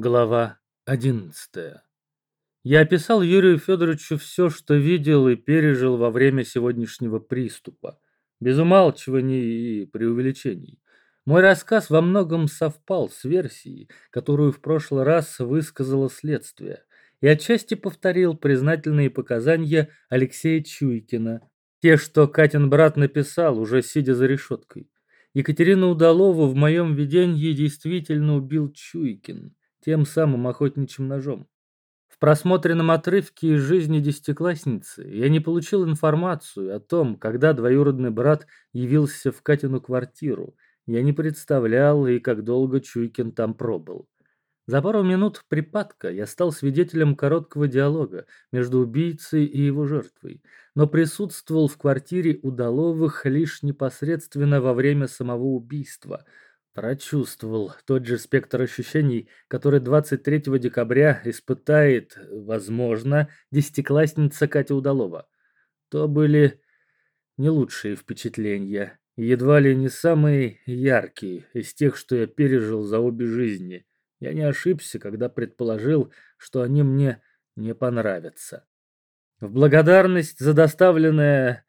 Глава 11. Я описал Юрию Федоровичу все, что видел и пережил во время сегодняшнего приступа, без умалчиваний и преувеличений. Мой рассказ во многом совпал с версией, которую в прошлый раз высказало следствие, и отчасти повторил признательные показания Алексея Чуйкина, те, что Катин брат написал, уже сидя за решеткой. Екатерину Удалову в моем видении действительно убил Чуйкин тем самым охотничьим ножом. В просмотренном отрывке из жизни десятиклассницы я не получил информацию о том, когда двоюродный брат явился в Катину квартиру. Я не представлял и как долго Чуйкин там пробыл. За пару минут припадка я стал свидетелем короткого диалога между убийцей и его жертвой, но присутствовал в квартире Удаловых лишь непосредственно во время самого убийства – Прочувствовал тот же спектр ощущений, который 23 декабря испытает, возможно, десятиклассница Катя Удалова. То были не лучшие впечатления, едва ли не самые яркие из тех, что я пережил за обе жизни. Я не ошибся, когда предположил, что они мне не понравятся. В благодарность за доставленное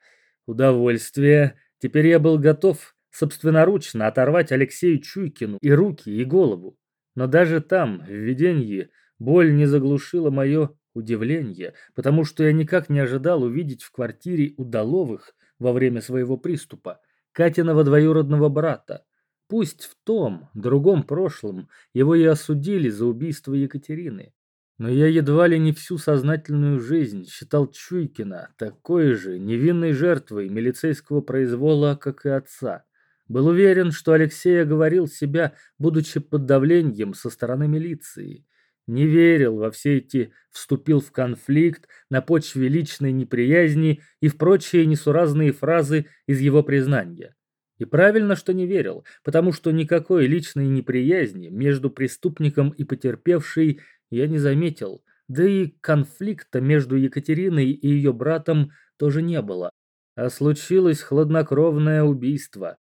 удовольствие теперь я был готов собственноручно оторвать Алексею Чуйкину и руки, и голову. Но даже там, в видении, боль не заглушила мое удивление, потому что я никак не ожидал увидеть в квартире Удаловых во время своего приступа Катиного двоюродного брата. Пусть в том, другом прошлом его и осудили за убийство Екатерины. Но я едва ли не всю сознательную жизнь считал Чуйкина такой же невинной жертвой милицейского произвола, как и отца. Был уверен, что Алексей оговорил себя, будучи под давлением со стороны милиции. Не верил во все эти «вступил в конфликт» на почве личной неприязни и в прочие несуразные фразы из его признания. И правильно, что не верил, потому что никакой личной неприязни между преступником и потерпевшей я не заметил, да и конфликта между Екатериной и ее братом тоже не было. А случилось хладнокровное убийство.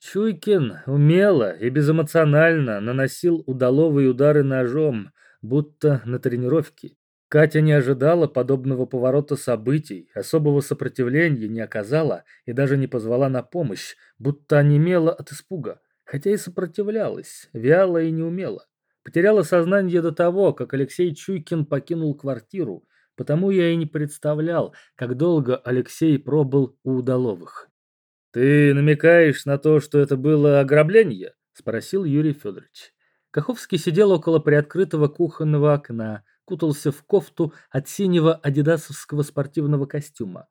Чуйкин умело и безэмоционально наносил удаловые удары ножом, будто на тренировке. Катя не ожидала подобного поворота событий, особого сопротивления не оказала и даже не позвала на помощь, будто онемела от испуга, хотя и сопротивлялась, вяло и неумело. Потеряла сознание до того, как Алексей Чуйкин покинул квартиру, потому я и не представлял, как долго Алексей пробыл у Удаловых. «Ты намекаешь на то, что это было ограбление?» – спросил Юрий Федорович. Каховский сидел около приоткрытого кухонного окна, кутался в кофту от синего адидасовского спортивного костюма.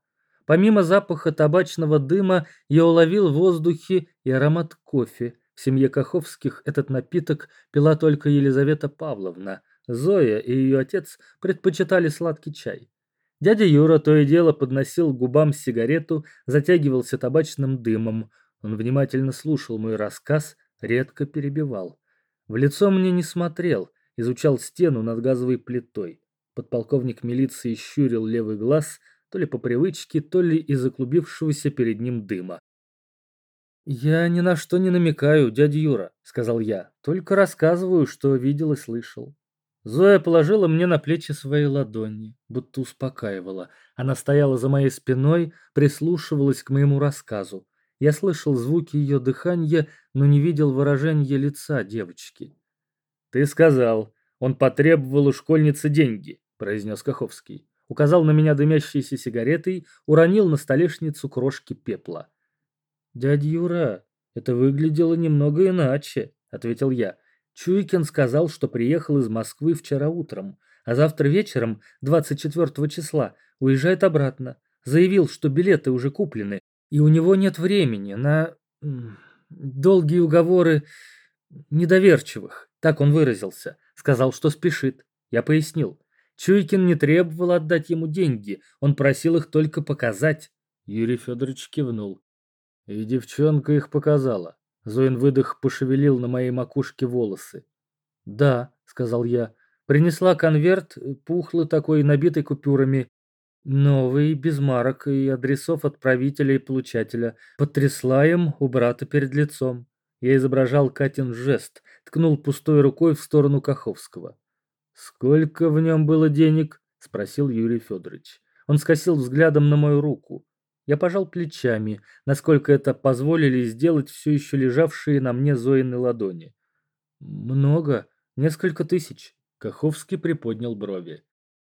Помимо запаха табачного дыма, я уловил в воздухе и аромат кофе. В семье Каховских этот напиток пила только Елизавета Павловна. Зоя и ее отец предпочитали сладкий чай. Дядя Юра то и дело подносил к губам сигарету, затягивался табачным дымом. Он внимательно слушал мой рассказ, редко перебивал. В лицо мне не смотрел, изучал стену над газовой плитой. Подполковник милиции щурил левый глаз, то ли по привычке, то ли из-за клубившегося перед ним дыма. «Я ни на что не намекаю, дядя Юра», — сказал я, — «только рассказываю, что видел и слышал. Зоя положила мне на плечи свои ладони, будто успокаивала. Она стояла за моей спиной, прислушивалась к моему рассказу. Я слышал звуки ее дыхания, но не видел выражения лица девочки. «Ты сказал, он потребовал у школьницы деньги», — произнес Каховский. Указал на меня дымящейся сигаретой, уронил на столешницу крошки пепла. «Дядя Юра, это выглядело немного иначе», — ответил я. Чуйкин сказал, что приехал из Москвы вчера утром, а завтра вечером, 24 числа, уезжает обратно. Заявил, что билеты уже куплены, и у него нет времени на долгие уговоры недоверчивых. Так он выразился. Сказал, что спешит. Я пояснил. Чуйкин не требовал отдать ему деньги, он просил их только показать. Юрий Федорович кивнул. И девчонка их показала. Зоин выдох пошевелил на моей макушке волосы. «Да», — сказал я, — принесла конверт, пухлый такой, набитый купюрами. Новый, без марок и адресов отправителя и получателя. Потрясла им у брата перед лицом. Я изображал Катин жест, ткнул пустой рукой в сторону Каховского. «Сколько в нем было денег?» – спросил Юрий Федорович. Он скосил взглядом на мою руку. Я пожал плечами, насколько это позволили сделать все еще лежавшие на мне Зоины ладони. «Много. Несколько тысяч». Каховский приподнял брови.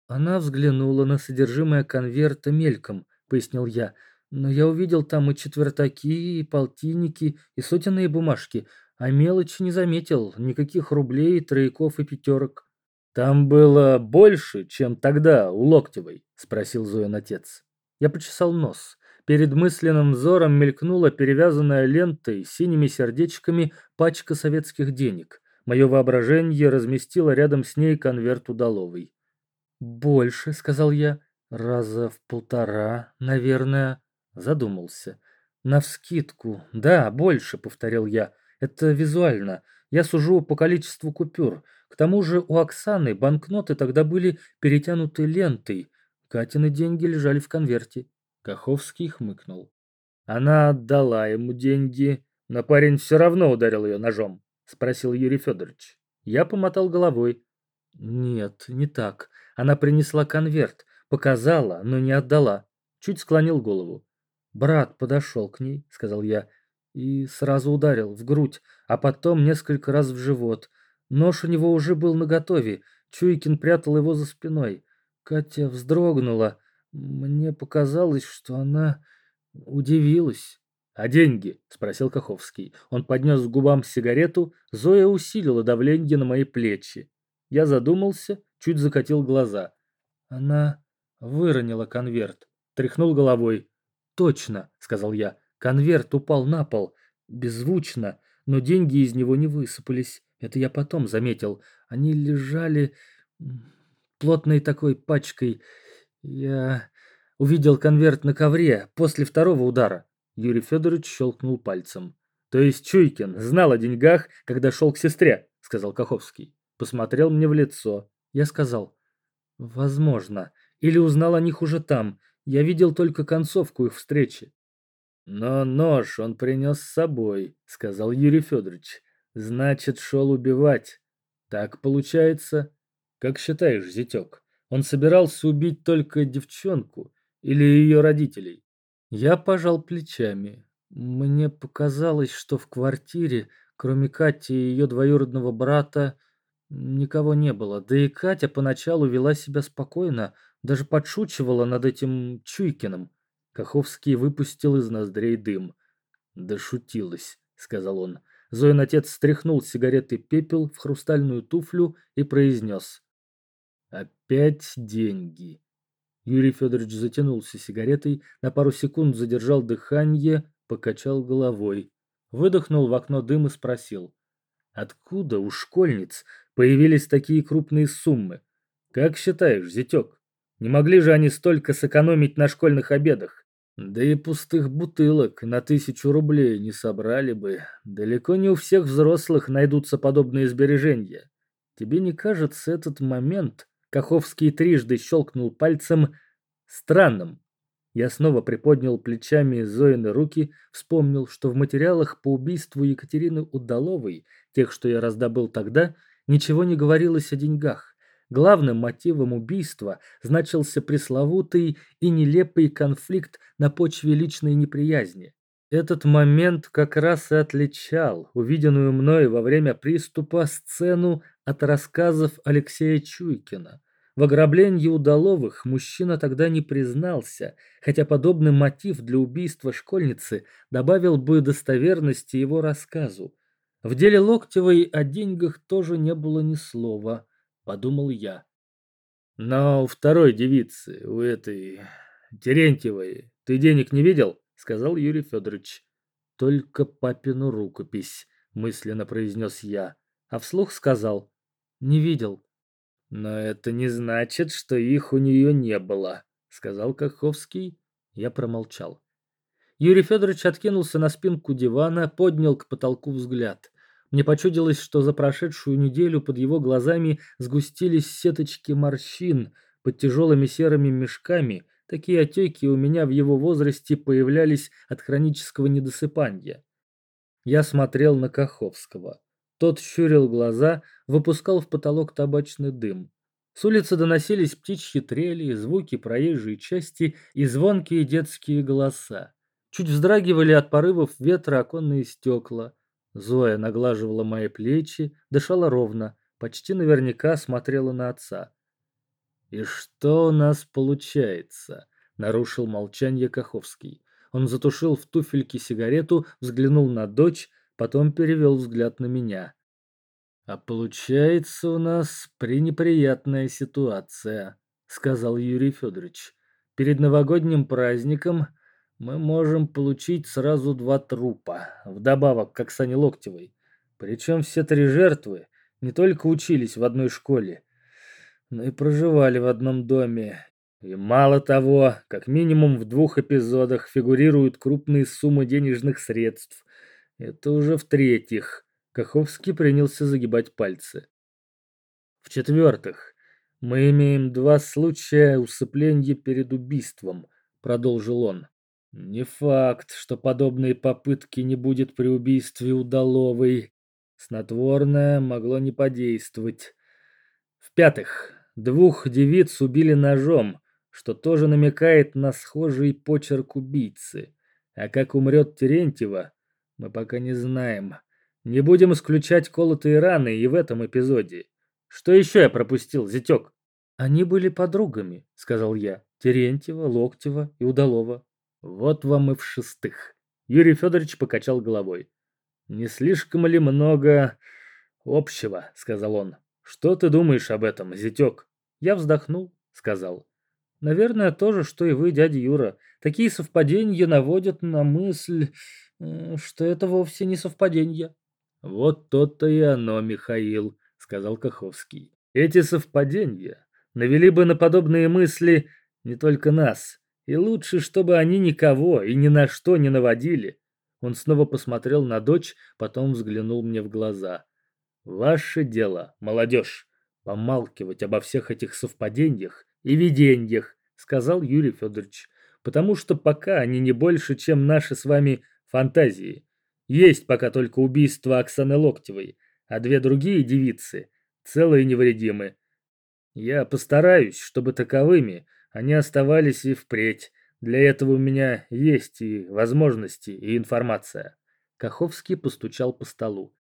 Она взглянула на содержимое конверта мельком, пояснил я. Но я увидел там и четвертаки, и полтинники, и сотенные бумажки, а мелочи не заметил, никаких рублей, трояков и пятерок. «Там было больше, чем тогда у Локтевой?» – спросил Зоин отец. Я почесал нос. Перед мысленным взором мелькнула перевязанная лентой синими сердечками пачка советских денег. Мое воображение разместило рядом с ней конверт удаловый. «Больше», — сказал я, — «раза в полтора, наверное». Задумался. «Навскидку. Да, больше», — повторил я. «Это визуально. Я сужу по количеству купюр. К тому же у Оксаны банкноты тогда были перетянуты лентой. Катины деньги лежали в конверте». Каховский хмыкнул. «Она отдала ему деньги, но парень все равно ударил ее ножом», — спросил Юрий Федорович. Я помотал головой. «Нет, не так. Она принесла конверт, показала, но не отдала». Чуть склонил голову. «Брат подошел к ней», — сказал я, — и сразу ударил в грудь, а потом несколько раз в живот. Нож у него уже был наготове, Чуйкин прятал его за спиной. Катя вздрогнула. Мне показалось, что она удивилась. «А деньги?» — спросил Каховский. Он поднес к губам сигарету, Зоя усилила давление на мои плечи. Я задумался, чуть закатил глаза. Она выронила конверт, тряхнул головой. «Точно», — сказал я, — «конверт упал на пол, беззвучно, но деньги из него не высыпались. Это я потом заметил. Они лежали плотной такой пачкой. Я увидел конверт на ковре после второго удара». Юрий Федорович щелкнул пальцем. «То есть Чуйкин знал о деньгах, когда шел к сестре», — сказал Каховский. Посмотрел мне в лицо. Я сказал, «Возможно. Или узнал о них уже там. Я видел только концовку их встречи. Но нож он принес с собой, сказал Юрий Федорович. Значит, шел убивать. Так получается? Как считаешь, зятек, он собирался убить только девчонку или ее родителей? Я пожал плечами. Мне показалось, что в квартире, кроме Кати и ее двоюродного брата, никого не было. Да и Катя поначалу вела себя спокойно, даже подшучивала над этим Чуйкиным. Каховский выпустил из ноздрей дым. «Да шутилась», — сказал он. Зоин отец стряхнул сигареты пепел в хрустальную туфлю и произнес. «Опять деньги». Юрий Федорович затянулся сигаретой, на пару секунд задержал дыхание, покачал головой. Выдохнул в окно дым и спросил. «Откуда у школьниц появились такие крупные суммы? Как считаешь, зятек?» Не могли же они столько сэкономить на школьных обедах? Да и пустых бутылок на тысячу рублей не собрали бы. Далеко не у всех взрослых найдутся подобные сбережения. Тебе не кажется этот момент, Каховский трижды щелкнул пальцем, странным? Я снова приподнял плечами Зоины руки, вспомнил, что в материалах по убийству Екатерины Удаловой, тех, что я раздобыл тогда, ничего не говорилось о деньгах. Главным мотивом убийства значился пресловутый и нелепый конфликт на почве личной неприязни. Этот момент как раз и отличал увиденную мной во время приступа сцену от рассказов Алексея Чуйкина. В ограблении удаловых мужчина тогда не признался, хотя подобный мотив для убийства школьницы добавил бы достоверности его рассказу. В деле Локтевой о деньгах тоже не было ни слова подумал я. Но у второй девицы, у этой Терентьевой, ты денег не видел? Сказал Юрий Федорович. Только папину рукопись, мысленно произнес я, а вслух сказал. Не видел. Но это не значит, что их у нее не было, сказал Каховский. Я промолчал. Юрий Федорович откинулся на спинку дивана, поднял к потолку взгляд. Мне почудилось, что за прошедшую неделю под его глазами сгустились сеточки морщин под тяжелыми серыми мешками. Такие отеки у меня в его возрасте появлялись от хронического недосыпания. Я смотрел на Каховского. Тот щурил глаза, выпускал в потолок табачный дым. С улицы доносились птичьи трели, звуки проезжей части и звонкие детские голоса. Чуть вздрагивали от порывов ветра оконные стекла. Зоя наглаживала мои плечи, дышала ровно, почти наверняка смотрела на отца. «И что у нас получается?» — нарушил молчание Каховский. Он затушил в туфельке сигарету, взглянул на дочь, потом перевел взгляд на меня. «А получается у нас пренеприятная ситуация», — сказал Юрий Федорович. «Перед новогодним праздником мы можем получить сразу два трупа, вдобавок к Оксане Локтевой. Причем все три жертвы не только учились в одной школе, но и проживали в одном доме. И мало того, как минимум в двух эпизодах фигурируют крупные суммы денежных средств. Это уже в-третьих. Каховский принялся загибать пальцы. В-четвертых, мы имеем два случая усыпления перед убийством, продолжил он. Не факт, что подобные попытки не будет при убийстве удаловой. Снотворное могло не подействовать. В-пятых, двух девиц убили ножом, что тоже намекает на схожий почерк убийцы. А как умрет Терентьева, мы пока не знаем. Не будем исключать колотые раны и в этом эпизоде. Что еще я пропустил, зятек? Они были подругами, сказал я. Терентьева, Локтева и Удалова. Вот вам и в шестых. Юрий Федорович покачал головой. Не слишком ли много общего, сказал он. Что ты думаешь об этом, зятек? Я вздохнул, сказал. Наверное, то же, что и вы, дядя Юра. Такие совпадения наводят на мысль, э, что это вовсе не совпадение. «Вот то-то и оно, Михаил», — сказал Каховский. «Эти совпадения навели бы на подобные мысли не только нас, и лучше, чтобы они никого и ни на что не наводили». Он снова посмотрел на дочь, потом взглянул мне в глаза. «Ваше дело, молодежь, помалкивать обо всех этих совпадениях и видениях», — сказал Юрий Федорович, «потому что пока они не больше, чем наши с вами фантазии». Есть пока только убийство Оксаны Локтевой, а две другие девицы целые и невредимы. Я постараюсь, чтобы таковыми они оставались и впредь. Для этого у меня есть и возможности, и информация. Каховский постучал по столу.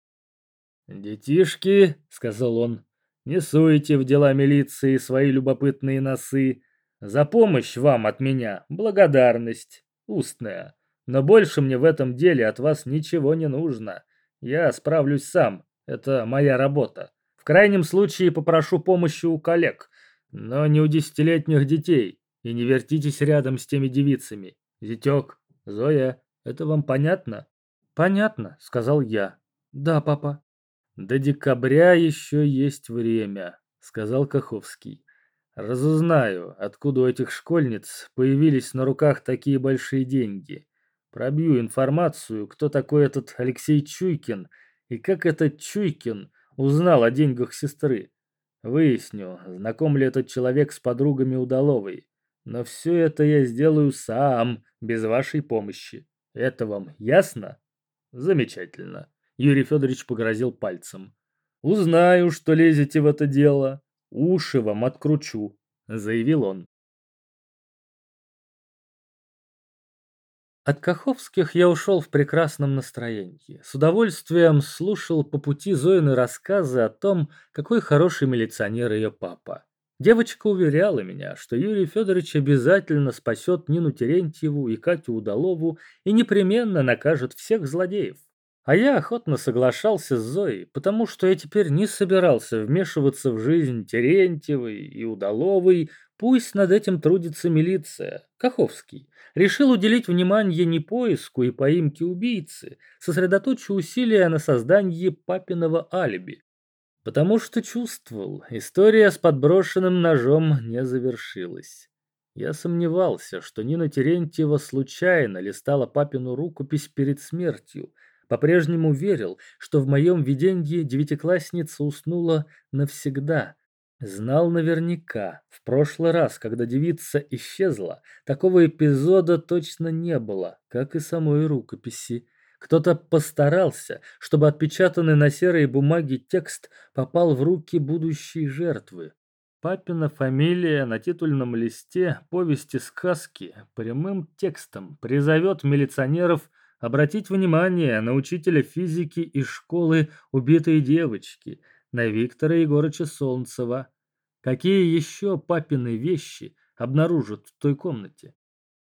«Детишки», — сказал он, — «не суйте в дела милиции свои любопытные носы. За помощь вам от меня благодарность устная. Но больше мне в этом деле от вас ничего не нужно. Я справлюсь сам. Это моя работа. В крайнем случае попрошу помощи у коллег, но не у десятилетних детей. И не вертитесь рядом с теми девицами. Зятек, Зоя, это вам понятно? Понятно, сказал я. Да, папа. До декабря еще есть время, сказал Каховский. Разузнаю, откуда у этих школьниц появились на руках такие большие деньги. Пробью информацию, кто такой этот Алексей Чуйкин и как этот Чуйкин узнал о деньгах сестры. Выясню, знаком ли этот человек с подругами Удаловой. Но все это я сделаю сам, без вашей помощи. Это вам ясно? Замечательно. Юрий Федорович погрозил пальцем. Узнаю, что лезете в это дело. Уши вам откручу, заявил он. От Каховских я ушел в прекрасном настроении. С удовольствием слушал по пути Зоины рассказы о том, какой хороший милиционер ее папа. Девочка уверяла меня, что Юрий Федорович обязательно спасет Нину Терентьеву и Катю Удалову и непременно накажет всех злодеев. А я охотно соглашался с Зоей, потому что я теперь не собирался вмешиваться в жизнь Терентьевой и Удаловой, пусть над этим трудится милиция, Каховский решил уделить внимание не поиску и поимке убийцы, сосредоточив усилия на создании папиного алиби. Потому что чувствовал, история с подброшенным ножом не завершилась. Я сомневался, что Нина Терентьева случайно листала папину рукопись перед смертью. По-прежнему верил, что в моем видении девятиклассница уснула навсегда, Знал наверняка, в прошлый раз, когда девица исчезла, такого эпизода точно не было, как и самой рукописи. Кто-то постарался, чтобы отпечатанный на серой бумаге текст попал в руки будущей жертвы. Папина фамилия на титульном листе повести-сказки прямым текстом призовет милиционеров обратить внимание на учителя физики из школы убитой девочки, на Виктора Егорыча Солнцева. Какие еще папины вещи обнаружат в той комнате?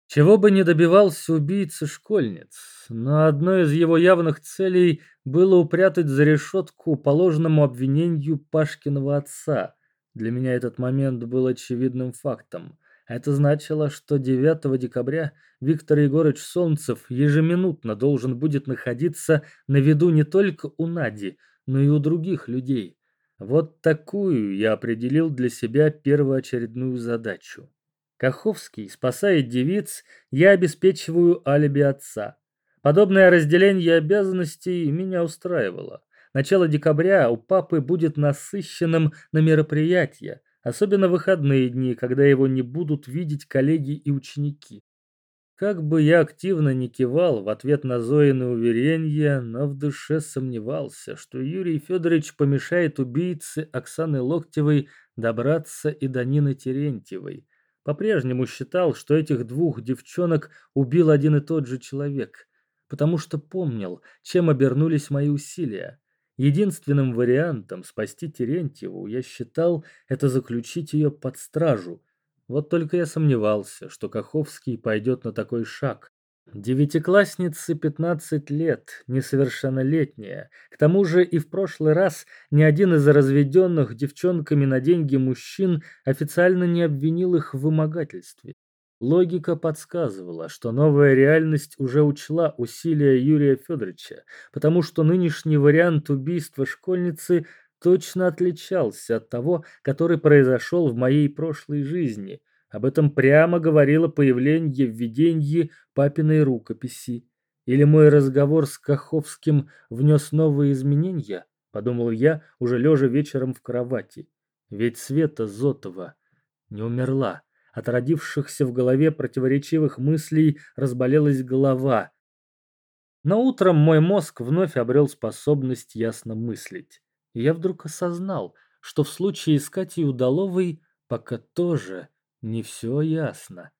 Чего бы не добивался убийца школьниц, но одной из его явных целей было упрятать за решетку положенному обвинению Пашкиного отца. Для меня этот момент был очевидным фактом. Это значило, что 9 декабря Виктор Егорович Солнцев ежеминутно должен будет находиться на виду не только у Нади, но и у других людей. Вот такую я определил для себя первоочередную задачу. Каховский спасает девиц, я обеспечиваю алиби отца. Подобное разделение обязанностей меня устраивало. Начало декабря у папы будет насыщенным на мероприятия, особенно выходные дни, когда его не будут видеть коллеги и ученики. Как бы я активно не кивал в ответ на Зоины уверения, но в душе сомневался, что Юрий Федорович помешает убийце Оксаны Локтевой добраться и до Нины Терентьевой. По-прежнему считал, что этих двух девчонок убил один и тот же человек, потому что помнил, чем обернулись мои усилия. Единственным вариантом спасти Терентьеву я считал это заключить ее под стражу. Вот только я сомневался, что Каховский пойдет на такой шаг. Девятикласснице 15 лет, несовершеннолетняя. К тому же и в прошлый раз ни один из разведенных девчонками на деньги мужчин официально не обвинил их в вымогательстве. Логика подсказывала, что новая реальность уже учла усилия Юрия Федоровича, потому что нынешний вариант убийства школьницы точно отличался от того, который произошел в моей прошлой жизни. Об этом прямо говорило появление в видении папиной рукописи. Или мой разговор с Каховским внес новые изменения, подумал я, уже лежа вечером в кровати. Ведь Света Зотова не умерла. От родившихся в голове противоречивых мыслей разболелась голова. Но утром мой мозг вновь обрел способность ясно мыслить. И я вдруг осознал, что в случае с Катей Удаловой пока тоже не все ясно.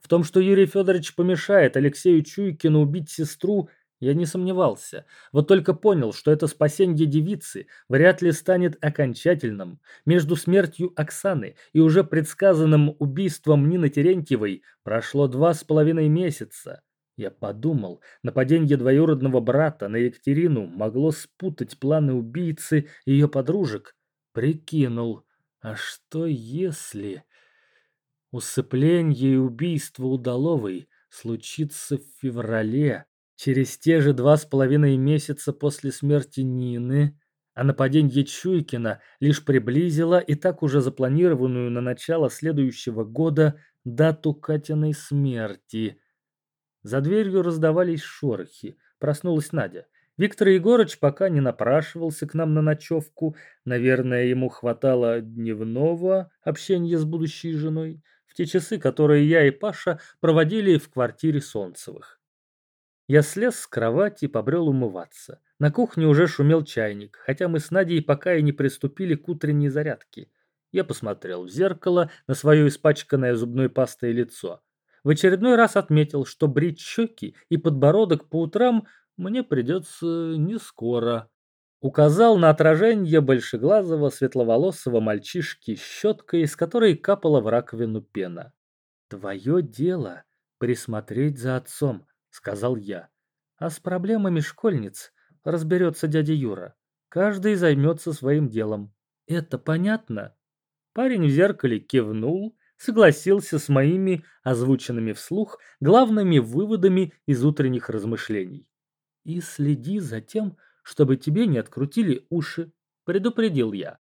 В том, что Юрий Федорович помешает Алексею Чуйкину убить сестру, я не сомневался, вот только понял, что это спасение девицы вряд ли станет окончательным. Между смертью Оксаны и уже предсказанным убийством Нины Терентьевой прошло два с половиной месяца. Я подумал, нападение двоюродного брата на Екатерину могло спутать планы убийцы и ее подружек. Прикинул, а что если... Усыпление и убийство Удаловой случится в феврале, Через те же два с половиной месяца после смерти Нины, а нападение Чуйкина лишь приблизило и так уже запланированную на начало следующего года дату Катиной смерти. За дверью раздавались шорохи. Проснулась Надя. Виктор Егорыч пока не напрашивался к нам на ночевку. Наверное, ему хватало дневного общения с будущей женой в те часы, которые я и Паша проводили в квартире Солнцевых. Я слез с кровати и побрел умываться. На кухне уже шумел чайник, хотя мы с Надей пока и не приступили к утренней зарядке. Я посмотрел в зеркало на свое испачканное зубной пастой лицо. В очередной раз отметил, что брить щеки и подбородок по утрам мне придется не скоро. Указал на отражение большеглазого светловолосого мальчишки щеткой, из которой капала в раковину пена. «Твое дело присмотреть за отцом», сказал я. А с проблемами школьниц разберется дядя Юра. Каждый займется своим делом. Это понятно? Парень в зеркале кивнул, согласился с моими озвученными вслух главными выводами из утренних размышлений. И следи за тем, чтобы тебе не открутили уши, предупредил я.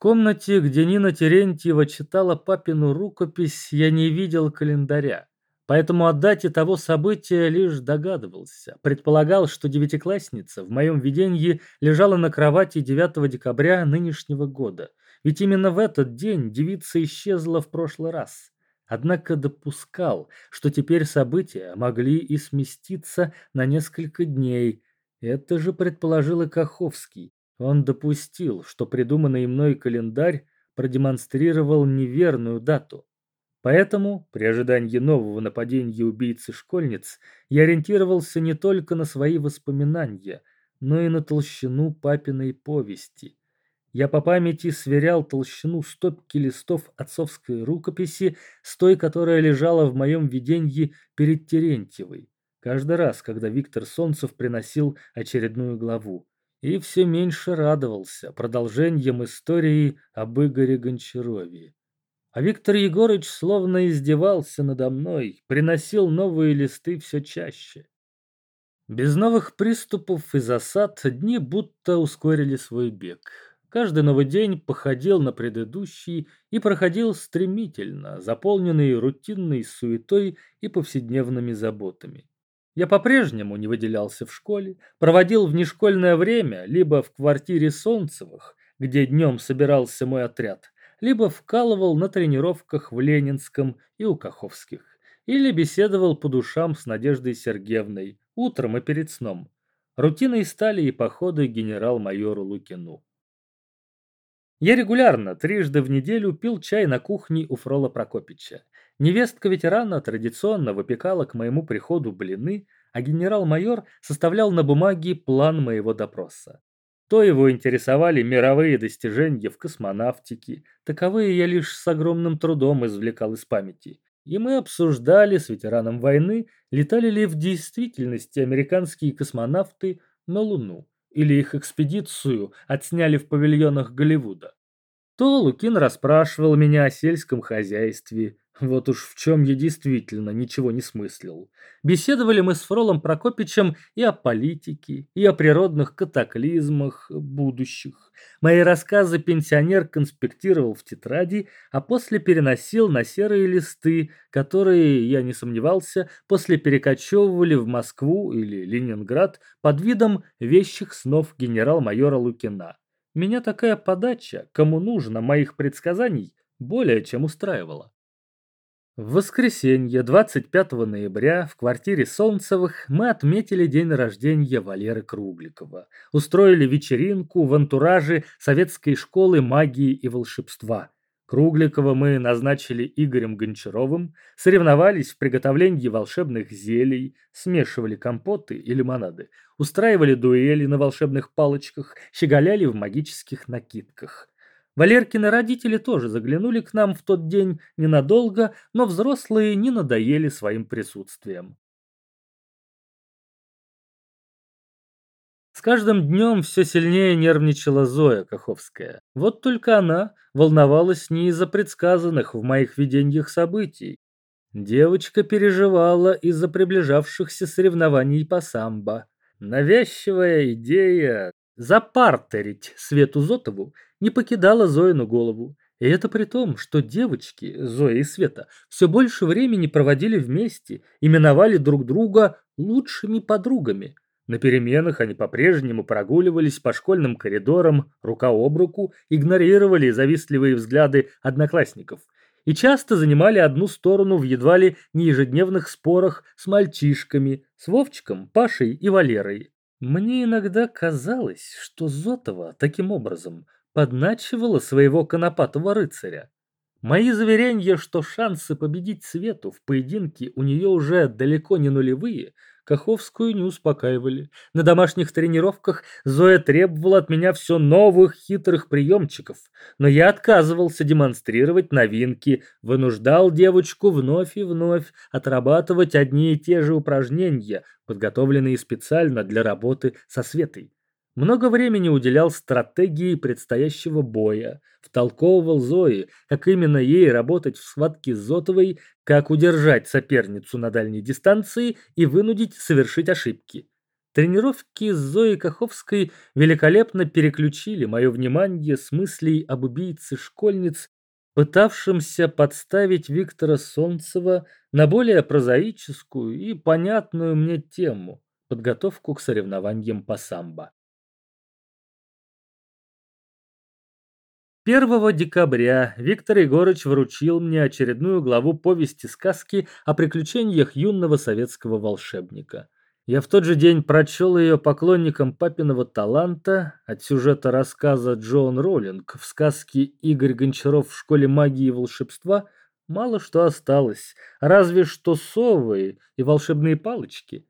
Комнате, где Нина Терентьева читала папину рукопись, я не видел календаря. Поэтому о дате того события лишь догадывался. Предполагал, что девятиклассница в моем видении лежала на кровати 9 декабря нынешнего года. Ведь именно в этот день девица исчезла в прошлый раз. однако допускал, что теперь события могли и сместиться на несколько дней. Это же предположил и Каховский. Он допустил, что придуманный мной календарь продемонстрировал неверную дату. Поэтому, при ожидании нового нападения убийцы-школьниц, я ориентировался не только на свои воспоминания, но и на толщину папиной повести. Я по памяти сверял толщину стопки листов отцовской рукописи с той, которая лежала в моем видении перед Терентьевой, каждый раз, когда Виктор Солнцев приносил очередную главу. И все меньше радовался продолжением истории об Игоре Гончарове. А Виктор Егорыч словно издевался надо мной, приносил новые листы все чаще. Без новых приступов и засад дни будто ускорили свой бег. Каждый новый день походил на предыдущий и проходил стремительно, заполненный рутинной суетой и повседневными заботами. Я по-прежнему не выделялся в школе, проводил внешкольное время либо в квартире Солнцевых, где днем собирался мой отряд, либо вкалывал на тренировках в Ленинском и у Каховских, или беседовал по душам с Надеждой Сергеевной утром и перед сном. Рутиной стали и походы генерал-майору Лукину. Я регулярно, трижды в неделю, пил чай на кухне у Фрола Прокопича. Невестка ветерана традиционно выпекала к моему приходу блины, а генерал-майор составлял на бумаге план моего допроса. То его интересовали мировые достижения в космонавтике, таковые я лишь с огромным трудом извлекал из памяти. И мы обсуждали с ветераном войны, летали ли в действительности американские космонавты на Луну, или их экспедицию отсняли в павильонах Голливуда. То Лукин расспрашивал меня о сельском хозяйстве, вот уж в чем я действительно ничего не смыслил. Беседовали мы с Фролом Прокопичем и о политике, и о природных катаклизмах будущих. Мои рассказы пенсионер конспектировал в тетради, а после переносил на серые листы, которые, я не сомневался, после перекочевывали в Москву или Ленинград под видом вещих снов генерал-майора Лукина. Меня такая подача, кому нужно, моих предсказаний, более чем устраивала. В воскресенье, 25 ноября, в квартире Солнцевых мы отметили день рождения Валеры Кругликова. Устроили вечеринку в антураже советской школы магии и волшебства. Кругликова мы назначили Игорем Гончаровым, соревновались в приготовлении волшебных зелий, смешивали компоты и лимонады, устраивали дуэли на волшебных палочках, щеголяли в магических накидках. Валеркины родители тоже заглянули к нам в тот день ненадолго, но взрослые не надоели своим присутствием. С каждым днем все сильнее нервничала Зоя Каховская. Вот только она волновалась не из-за предсказанных в моих видениях событий. Девочка переживала из-за приближавшихся соревнований по самбо. Навязчивая идея запартерить Свету Зотову не покидала Зоину голову. И это при том, что девочки, Зоя и Света, все больше времени проводили вместе, именовали друг друга лучшими подругами. На переменах они по-прежнему прогуливались по школьным коридорам, рука об руку, игнорировали завистливые взгляды одноклассников и часто занимали одну сторону в едва ли не ежедневных спорах с мальчишками, с Вовчиком, Пашей и Валерой. Мне иногда казалось, что Зотова таким образом подначивала своего конопатого рыцаря. Мои заверения, что шансы победить Свету в поединке у нее уже далеко не нулевые, Каховскую не успокаивали. На домашних тренировках Зоя требовала от меня все новых хитрых приемчиков, но я отказывался демонстрировать новинки, вынуждал девочку вновь и вновь отрабатывать одни и те же упражнения, подготовленные специально для работы со Светой. Много времени уделял стратегии предстоящего боя, втолковывал Зои, как именно ей работать в схватке с Зотовой, как удержать соперницу на дальней дистанции и вынудить совершить ошибки. Тренировки с Зоей Каховской великолепно переключили мое внимание с мыслей об убийце школьниц, пытавшимся подставить Виктора Солнцева на более прозаическую и понятную мне тему – подготовку к соревнованиям по самбо. 1 декабря Виктор Егорыч вручил мне очередную главу повести-сказки о приключениях юного советского волшебника. Я в тот же день прочел ее поклонникам папиного таланта от сюжета рассказа Джон Роллинг в сказке «Игорь Гончаров в школе магии и волшебства» мало что осталось, разве что совы и волшебные палочки.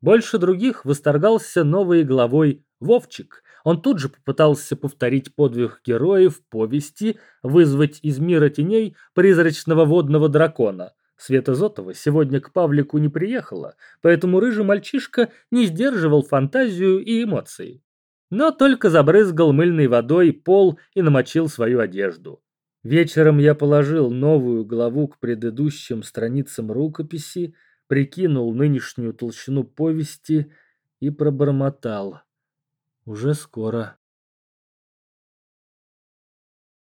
Больше других восторгался новой главой Вовчик, он тут же попытался повторить подвиг героев повести, вызвать из мира теней призрачного водного дракона. Света Зотова сегодня к Павлику не приехала, поэтому рыжий мальчишка не сдерживал фантазию и эмоции. Но только забрызгал мыльной водой пол и намочил свою одежду. Вечером я положил новую главу к предыдущим страницам рукописи, прикинул нынешнюю толщину повести и пробормотал. Уже скоро.